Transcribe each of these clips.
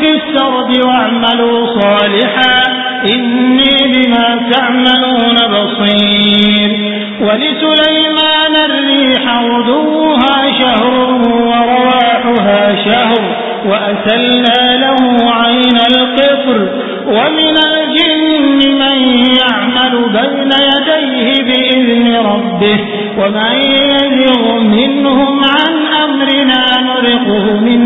في السرد واعملوا صالحا إني بما تعملون بصير. ولسليمان الريح عدوها شهر ورواحها شهر وأسلنا له عين القطر ومن الجن من يعمل بين يديه بإذن ربه ومن يزغ منهم عن أمرنا نرقه من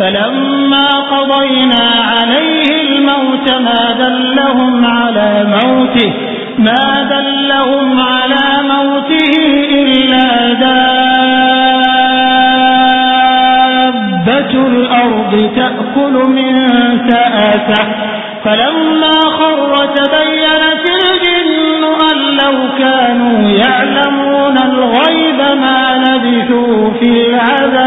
فلما قضينا عليه الموت ما دلهم على موته ما دلهم على موته إلا دابة الأرض تأكل من سآته. فلما خر تبينت الجن أن لو كانوا يعلمون الغيب ما لبثوا في العالم